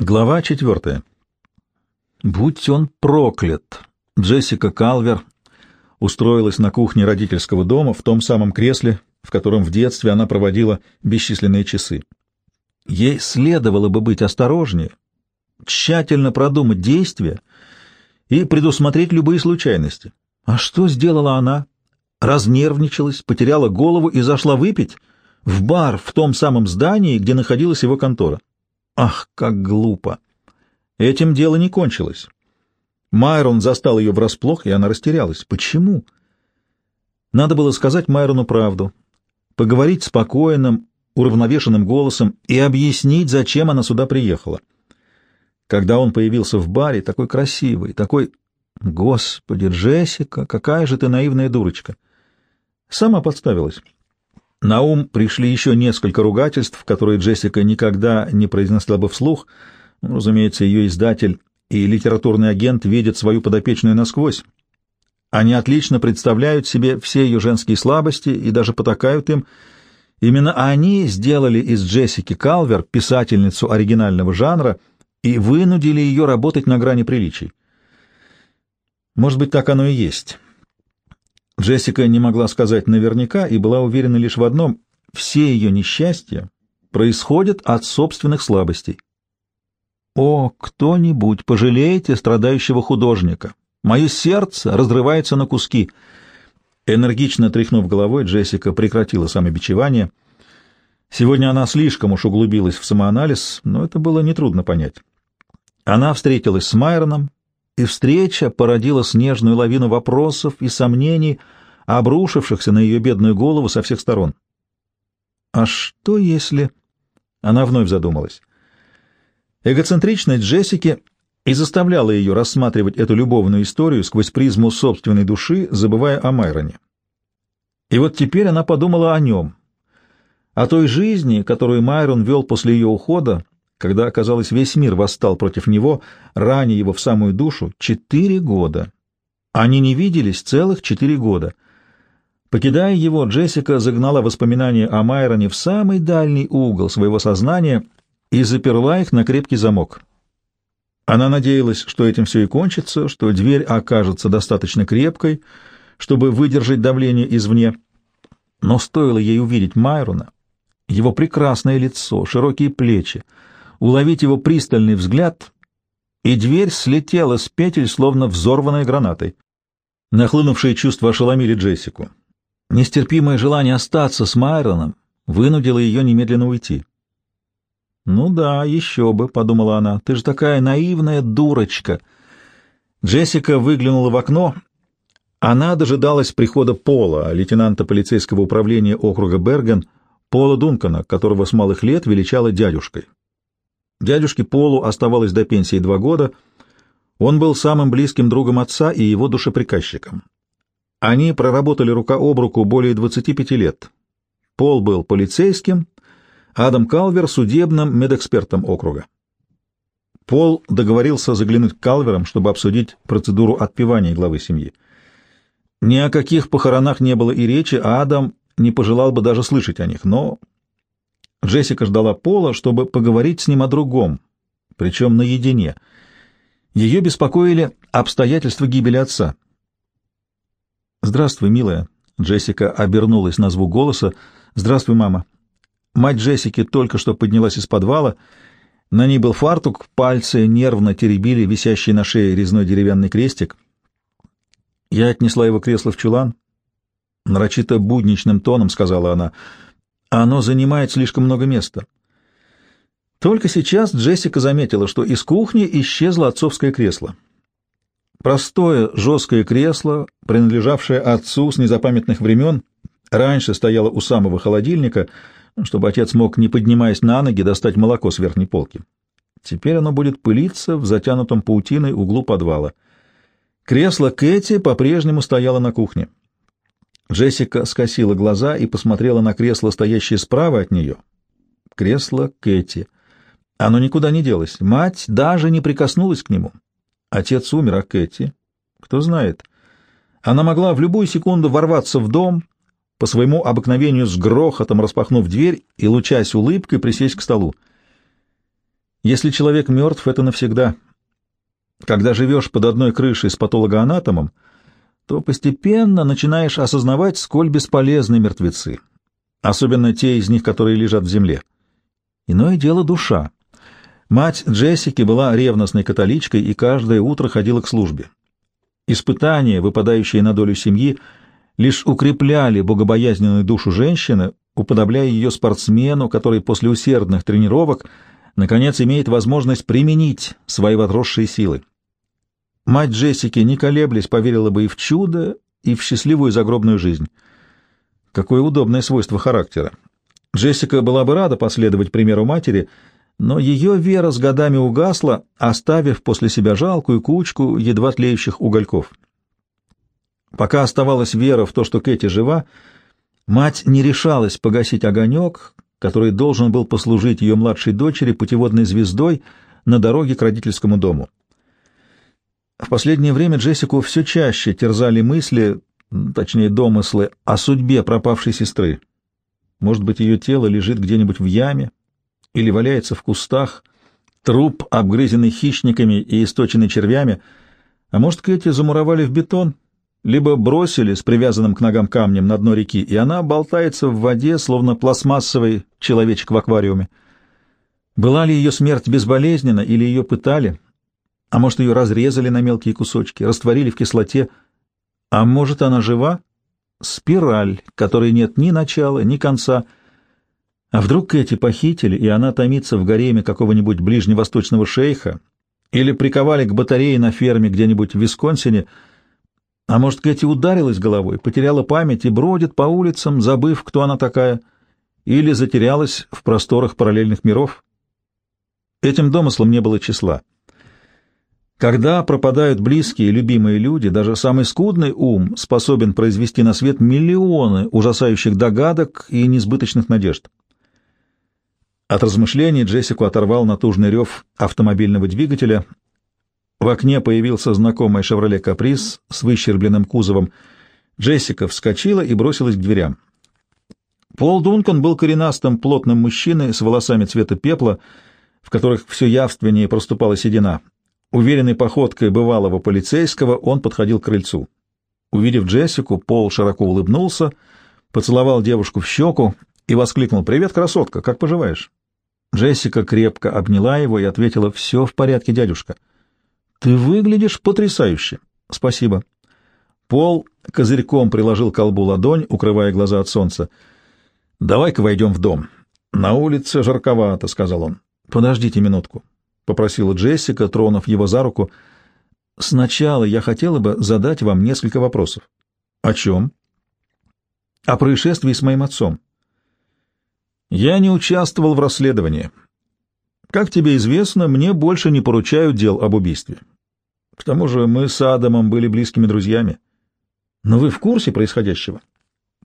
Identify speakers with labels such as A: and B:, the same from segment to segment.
A: Глава четвертая. Будь он проклят! Джессика Калвер устроилась на кухне родительского дома в том самом кресле, в котором в детстве она проводила бесчисленные часы. Ей следовало бы быть осторожнее, тщательно продумать действия и предусмотреть любые случайности. А что сделала она? Разнервничалась, потеряла голову и зашла выпить в бар в том самом здании, где находилась его контора. Ах, как глупо! Этим дело не кончилось. Майрон застал ее врасплох, и она растерялась. Почему? Надо было сказать Майрону правду, поговорить спокойным, уравновешенным голосом и объяснить, зачем она сюда приехала. Когда он появился в баре, такой красивый, такой... Господи, Джессика, какая же ты наивная дурочка! Сама подставилась. На ум пришли еще несколько ругательств, которые Джессика никогда не произнесла бы вслух. Ну, разумеется, ее издатель и литературный агент видят свою подопечную насквозь. Они отлично представляют себе все ее женские слабости и даже потакают им. Именно они сделали из Джессики Калвер писательницу оригинального жанра и вынудили ее работать на грани приличий. Может быть, так оно и есть. Джессика не могла сказать наверняка и была уверена лишь в одном — все ее несчастья происходят от собственных слабостей. «О, кто-нибудь, пожалейте страдающего художника! Мое сердце разрывается на куски!» Энергично тряхнув головой, Джессика прекратила самобичевание. Сегодня она слишком уж углубилась в самоанализ, но это было нетрудно понять. Она встретилась с Майроном, и встреча породила снежную лавину вопросов и сомнений, обрушившихся на ее бедную голову со всех сторон. А что если... Она вновь задумалась. Эгоцентричность Джессики и заставляла ее рассматривать эту любовную историю сквозь призму собственной души, забывая о Майроне. И вот теперь она подумала о нем, о той жизни, которую Майрон вел после ее ухода, когда, казалось, весь мир восстал против него, раня его в самую душу, четыре года. Они не виделись целых четыре года. Покидая его, Джессика загнала воспоминания о Майроне в самый дальний угол своего сознания и заперла их на крепкий замок. Она надеялась, что этим все и кончится, что дверь окажется достаточно крепкой, чтобы выдержать давление извне. Но стоило ей увидеть Майрона, его прекрасное лицо, широкие плечи, уловить его пристальный взгляд, и дверь слетела с петель, словно взорванная гранатой. Нахлынувшие чувства ошеломили Джессику. Нестерпимое желание остаться с Майроном вынудило ее немедленно уйти. «Ну да, еще бы», — подумала она, — «ты же такая наивная дурочка». Джессика выглянула в окно. Она дожидалась прихода Пола, лейтенанта полицейского управления округа Берген, Пола Дункана, которого с малых лет величала дядюшкой. Дядюшке Полу оставалось до пенсии два года. Он был самым близким другом отца и его душеприказчиком. Они проработали рука об руку более 25 лет. Пол был полицейским, Адам Калвер — судебным медэкспертом округа. Пол договорился заглянуть к Калверам, чтобы обсудить процедуру отпевания главы семьи. Ни о каких похоронах не было и речи, а Адам не пожелал бы даже слышать о них, но Джессика ждала Пола, чтобы поговорить с ним о другом, причем наедине. Ее беспокоили обстоятельства гибели отца. «Здравствуй, милая», — Джессика обернулась на звук голоса. «Здравствуй, мама». Мать Джессики только что поднялась из подвала. На ней был фартук, пальцы нервно теребили висящий на шее резной деревянный крестик. Я отнесла его кресло в чулан. Нарочито будничным тоном сказала она — оно занимает слишком много места. Только сейчас Джессика заметила, что из кухни исчезло отцовское кресло. Простое жесткое кресло, принадлежавшее отцу с незапамятных времен, раньше стояло у самого холодильника, чтобы отец мог, не поднимаясь на ноги, достать молоко с верхней полки. Теперь оно будет пылиться в затянутом паутиной углу подвала. Кресло Кэти по-прежнему стояло на кухне. Джессика скосила глаза и посмотрела на кресло, стоящее справа от нее. Кресло Кэти. Оно никуда не делось. Мать даже не прикоснулась к нему. Отец умер, а Кэти... Кто знает. Она могла в любую секунду ворваться в дом, по своему обыкновению с грохотом распахнув дверь и, лучась улыбкой, присесть к столу. Если человек мертв, это навсегда. Когда живешь под одной крышей с патологоанатомом, то постепенно начинаешь осознавать, сколь бесполезны мертвецы, особенно те из них, которые лежат в земле. Иное дело душа. Мать Джессики была ревностной католичкой и каждое утро ходила к службе. Испытания, выпадающие на долю семьи, лишь укрепляли богобоязненную душу женщины, уподобляя ее спортсмену, который после усердных тренировок наконец имеет возможность применить свои возросшие силы. Мать Джессики, не колеблясь, поверила бы и в чудо, и в счастливую загробную жизнь. Какое удобное свойство характера. Джессика была бы рада последовать примеру матери, но ее вера с годами угасла, оставив после себя жалкую кучку едва тлеющих угольков. Пока оставалась вера в то, что Кэти жива, мать не решалась погасить огонек, который должен был послужить ее младшей дочери путеводной звездой на дороге к родительскому дому. В последнее время Джессику все чаще терзали мысли, точнее домыслы, о судьбе пропавшей сестры. Может быть, ее тело лежит где-нибудь в яме или валяется в кустах, труп, обгрызенный хищниками и источенный червями, а может, Кэти замуровали в бетон, либо бросили с привязанным к ногам камнем на дно реки, и она болтается в воде, словно пластмассовый человечек в аквариуме. Была ли ее смерть безболезненна или ее пытали? А может, ее разрезали на мелкие кусочки, растворили в кислоте? А может, она жива? Спираль, которой нет ни начала, ни конца. А вдруг Кэти похитили, и она томится в гареме какого-нибудь ближневосточного шейха, или приковали к батарее на ферме где-нибудь в Висконсине, а может, Кэти ударилась головой, потеряла память и бродит по улицам, забыв, кто она такая, или затерялась в просторах параллельных миров? Этим домыслом не было числа. Когда пропадают близкие и любимые люди, даже самый скудный ум способен произвести на свет миллионы ужасающих догадок и несбыточных надежд. От размышлений Джессику оторвал натужный рев автомобильного двигателя. В окне появился знакомый «Шевроле Каприз» с выщербленным кузовом. Джессика вскочила и бросилась к дверям. Пол Дункан был коренастым, плотным мужчиной с волосами цвета пепла, в которых все явственнее проступала седина. Уверенной походкой бывалого полицейского он подходил к крыльцу. Увидев Джессику, Пол широко улыбнулся, поцеловал девушку в щеку и воскликнул «Привет, красотка, как поживаешь?» Джессика крепко обняла его и ответила «Все в порядке, дядюшка». «Ты выглядишь потрясающе». «Спасибо». Пол козырьком приложил колбу ладонь, укрывая глаза от солнца. «Давай-ка войдем в дом. На улице жарковато», — сказал он. «Подождите минутку попросила Джессика, тронув его за руку. «Сначала я хотела бы задать вам несколько вопросов». «О чем?» «О происшествии с моим отцом». «Я не участвовал в расследовании. Как тебе известно, мне больше не поручают дел об убийстве. К тому же мы с Адамом были близкими друзьями. Но вы в курсе происходящего?»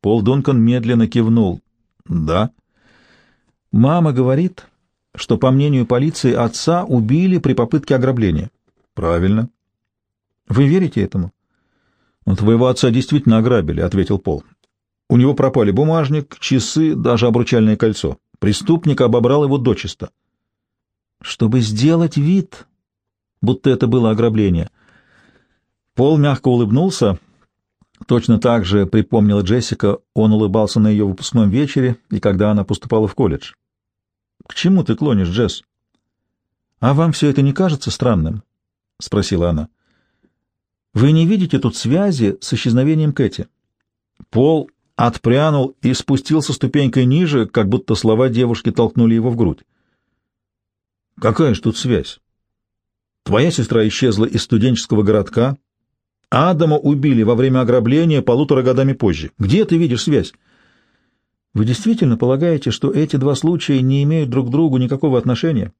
A: Пол Дункан медленно кивнул. «Да». «Мама говорит, что, по мнению полиции, отца убили при попытке ограбления. Правильно. Вы верите этому? Ну, твоего отца действительно ограбили, ответил Пол. У него пропали бумажник, часы, даже обручальное кольцо. Преступник обобрал его дочисто. Чтобы сделать вид, будто это было ограбление. Пол мягко улыбнулся. Точно так же припомнила Джессика, он улыбался на ее выпускном вечере и когда она поступала в колледж. К чему ты клонишь, Джесс? А вам все это не кажется странным? спросила она. Вы не видите тут связи с исчезновением Кэти? Пол отпрянул и спустился ступенькой ниже, как будто слова девушки толкнули его в грудь. Какая ж тут связь? Твоя сестра исчезла из студенческого городка, Адама убили во время ограбления полутора годами позже. Где ты видишь связь? Вы действительно полагаете, что эти два случая не имеют друг к другу никакого отношения?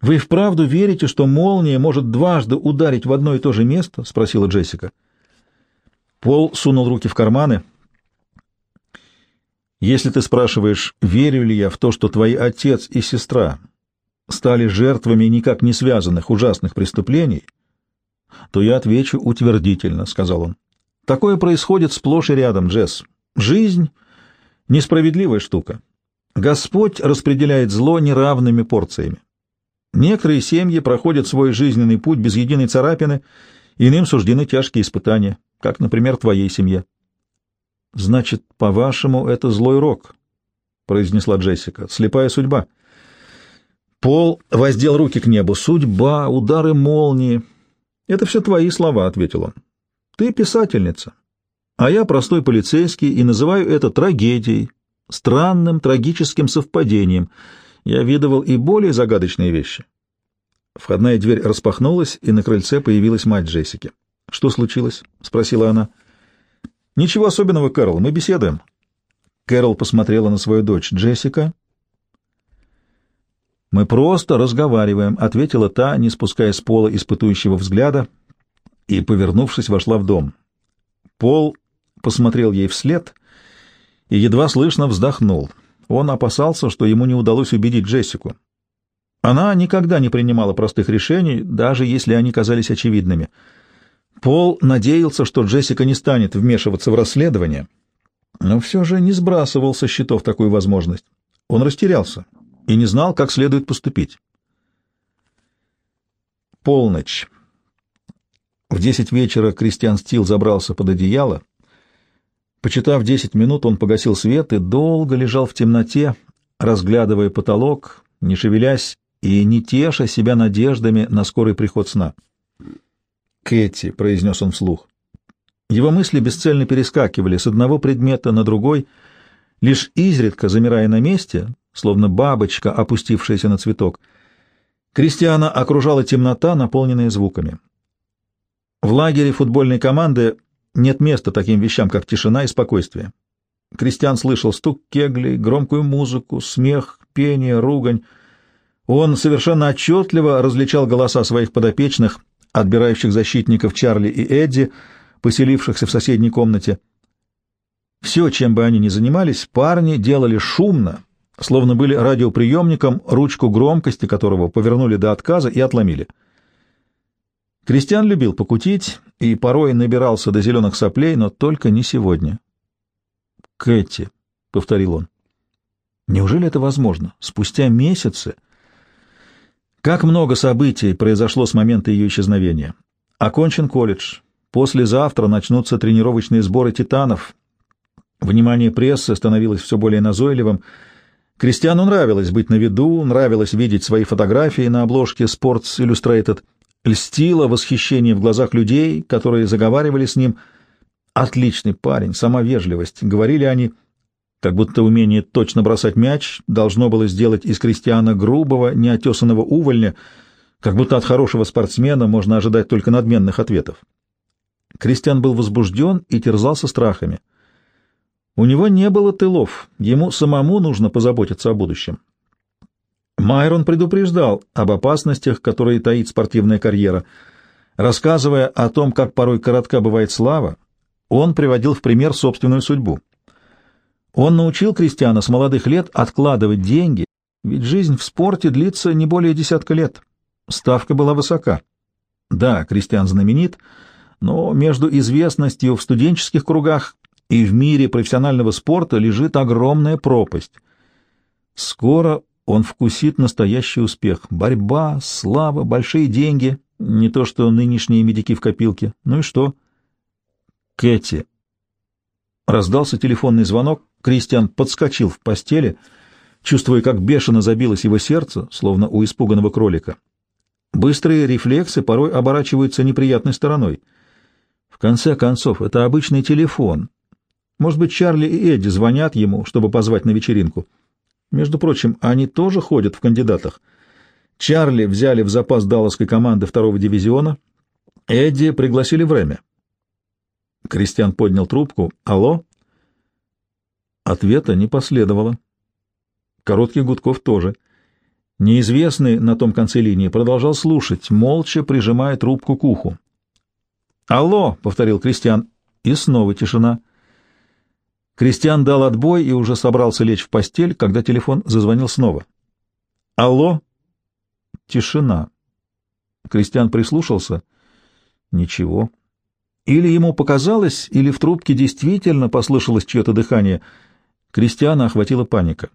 A: Вы вправду верите, что молния может дважды ударить в одно и то же место? спросила Джессика. Пол сунул руки в карманы. Если ты спрашиваешь, верю ли я в то, что твои отец и сестра стали жертвами никак не связанных ужасных преступлений, то я отвечу утвердительно, сказал он. Такое происходит сплошь и рядом, Джесс. Жизнь Несправедливая штука. Господь распределяет зло неравными порциями. Некоторые семьи проходят свой жизненный путь без единой царапины, иным суждены тяжкие испытания, как, например, твоей семье. — Значит, по-вашему, это злой рок, — произнесла Джессика, — слепая судьба. Пол воздел руки к небу. «Судьба, удары молнии. Это все твои слова», — ответил он. «Ты писательница, а я простой полицейский и называю это трагедией, странным трагическим совпадением. Я видывал и более загадочные вещи». Входная дверь распахнулась, и на крыльце появилась мать Джессики. «Что случилось?» — спросила она. «Ничего особенного, Кэрол, мы беседуем». Кэрол посмотрела на свою дочь. «Джессика?» «Мы просто разговариваем», — ответила та, не спуская с пола испытующего взгляда, и, повернувшись, вошла в дом. Пол посмотрел ей вслед и едва слышно вздохнул. Он опасался, что ему не удалось убедить Джессику. Она никогда не принимала простых решений, даже если они казались очевидными. Пол надеялся, что Джессика не станет вмешиваться в расследование, но все же не сбрасывал со счетов такую возможность. Он растерялся и не знал, как следует поступить. Полночь. В десять вечера Кристиан Стил забрался под одеяло. Почитав десять минут, он погасил свет и долго лежал в темноте, разглядывая потолок, не шевелясь и не теша себя надеждами на скорый приход сна. «Кэти», — произнес он вслух. Его мысли бесцельно перескакивали с одного предмета на другой, лишь изредка замирая на месте, словно бабочка, опустившаяся на цветок. Кристиана окружала темнота, наполненная звуками. В лагере футбольной команды нет места таким вещам, как тишина и спокойствие. Кристиан слышал стук кеглей, громкую музыку, смех, пение, ругань. Он совершенно отчетливо различал голоса своих подопечных, отбирающих защитников Чарли и Эдди, поселившихся в соседней комнате. Все, чем бы они ни занимались, парни делали шумно, словно были радиоприемником, ручку громкости которого повернули до отказа и отломили. Кристиан любил покутить и порой набирался до зеленых соплей, но только не сегодня. «Кэти», — повторил он, — «неужели это возможно? Спустя месяцы...» Как много событий произошло с момента ее исчезновения. Окончен колледж. Послезавтра начнутся тренировочные сборы «Титанов». Внимание прессы становилось все более назойливым — Кристиану нравилось быть на виду, нравилось видеть свои фотографии на обложке Sports Illustrated, льстило восхищение в глазах людей, которые заговаривали с ним. «Отличный парень, сама вежливость», — говорили они, как будто умение точно бросать мяч должно было сделать из Кристиана грубого, неотесанного увольня, как будто от хорошего спортсмена можно ожидать только надменных ответов. Кристиан был возбужден и терзался страхами — у него не было тылов, ему самому нужно позаботиться о будущем. Майрон предупреждал об опасностях, которые таит спортивная карьера. Рассказывая о том, как порой коротка бывает слава, он приводил в пример собственную судьбу. Он научил Кристиана с молодых лет откладывать деньги, ведь жизнь в спорте длится не более десятка лет. Ставка была высока. Да, Кристиан знаменит, но между известностью в студенческих кругах и в мире профессионального спорта лежит огромная пропасть. Скоро он вкусит настоящий успех. Борьба, слава, большие деньги, не то что нынешние медики в копилке. Ну и что? Кэти. Раздался телефонный звонок, Кристиан подскочил в постели, чувствуя, как бешено забилось его сердце, словно у испуганного кролика. Быстрые рефлексы порой оборачиваются неприятной стороной. В конце концов, это обычный телефон, может быть, Чарли и Эдди звонят ему, чтобы позвать на вечеринку. Между прочим, они тоже ходят в кандидатах. Чарли взяли в запас далласской команды второго дивизиона, Эдди пригласили в Рэме. Кристиан поднял трубку. «Алло?» Ответа не последовало. Коротких гудков тоже. Неизвестный на том конце линии продолжал слушать, молча прижимая трубку к уху. «Алло!» — повторил Кристиан. И снова тишина. Кристиан дал отбой и уже собрался лечь в постель, когда телефон зазвонил снова. «Алло?» Тишина. Кристиан прислушался. Ничего. Или ему показалось, или в трубке действительно послышалось чье-то дыхание. Кристиана охватила паника.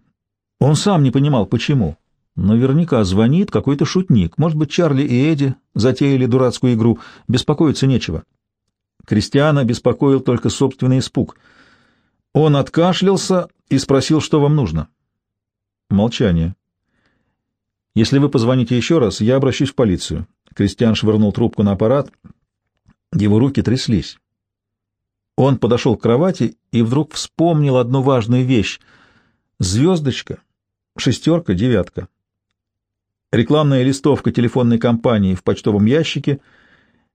A: Он сам не понимал, почему. Наверняка звонит какой-то шутник. Может быть, Чарли и Эдди затеяли дурацкую игру. Беспокоиться нечего. Кристиана беспокоил только собственный испуг. Он откашлялся и спросил, что вам нужно. Молчание. «Если вы позвоните еще раз, я обращусь в полицию». Кристиан швырнул трубку на аппарат. Его руки тряслись. Он подошел к кровати и вдруг вспомнил одну важную вещь. Звездочка, шестерка, девятка. Рекламная листовка телефонной компании в почтовом ящике,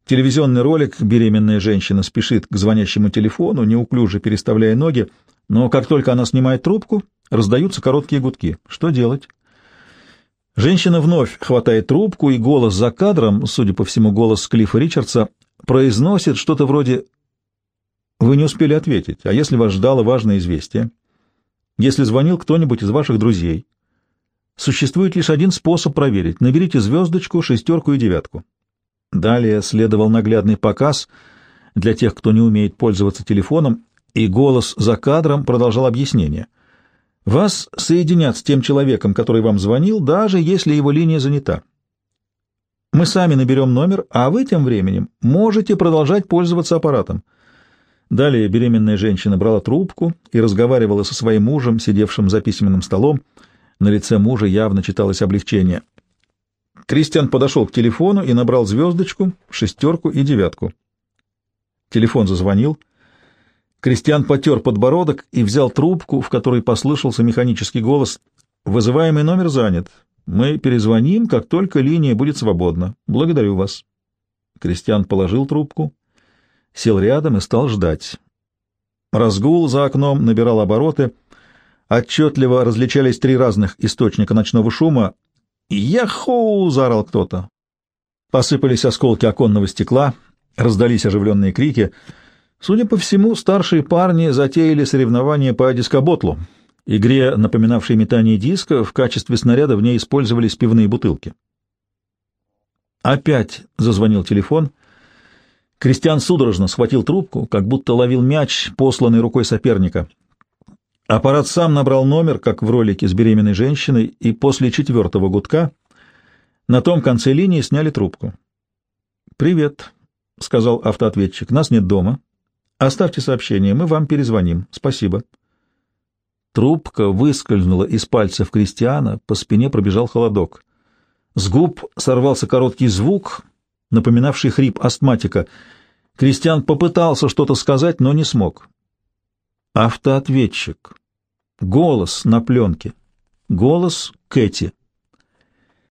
A: телевизионный ролик «Беременная женщина спешит к звонящему телефону, неуклюже переставляя ноги», но как только она снимает трубку, раздаются короткие гудки. Что делать? Женщина вновь хватает трубку, и голос за кадром, судя по всему, голос Клиффа Ричардса, произносит что-то вроде «Вы не успели ответить, а если вас ждало важное известие? Если звонил кто-нибудь из ваших друзей?» Существует лишь один способ проверить. Наберите звездочку, шестерку и девятку. Далее следовал наглядный показ для тех, кто не умеет пользоваться телефоном, и голос за кадром продолжал объяснение. Вас соединят с тем человеком, который вам звонил, даже если его линия занята. Мы сами наберем номер, а вы тем временем можете продолжать пользоваться аппаратом. Далее беременная женщина брала трубку и разговаривала со своим мужем, сидевшим за письменным столом. На лице мужа явно читалось облегчение. Кристиан подошел к телефону и набрал звездочку, шестерку и девятку. Телефон зазвонил. Кристиан потер подбородок и взял трубку, в которой послышался механический голос. «Вызываемый номер занят. Мы перезвоним, как только линия будет свободна. Благодарю вас». Кристиан положил трубку, сел рядом и стал ждать. Разгул за окном набирал обороты — Отчетливо различались три разных источника ночного шума. «Яхоу!» — заорал кто-то. Посыпались осколки оконного стекла, раздались оживленные крики. Судя по всему, старшие парни затеяли соревнования по дискоботлу. Игре, напоминавшей метание диска, в качестве снаряда в ней использовались пивные бутылки. Опять зазвонил телефон. Кристиан судорожно схватил трубку, как будто ловил мяч, посланный рукой соперника. Аппарат сам набрал номер, как в ролике с беременной женщиной, и после четвертого гудка на том конце линии сняли трубку. «Привет», — сказал автоответчик, — «нас нет дома. Оставьте сообщение, мы вам перезвоним. Спасибо». Трубка выскользнула из пальцев Кристиана, по спине пробежал холодок. С губ сорвался короткий звук, напоминавший хрип астматика. Кристиан попытался что-то сказать, но не смог. Автоответчик. Голос на пленке. Голос Кэти.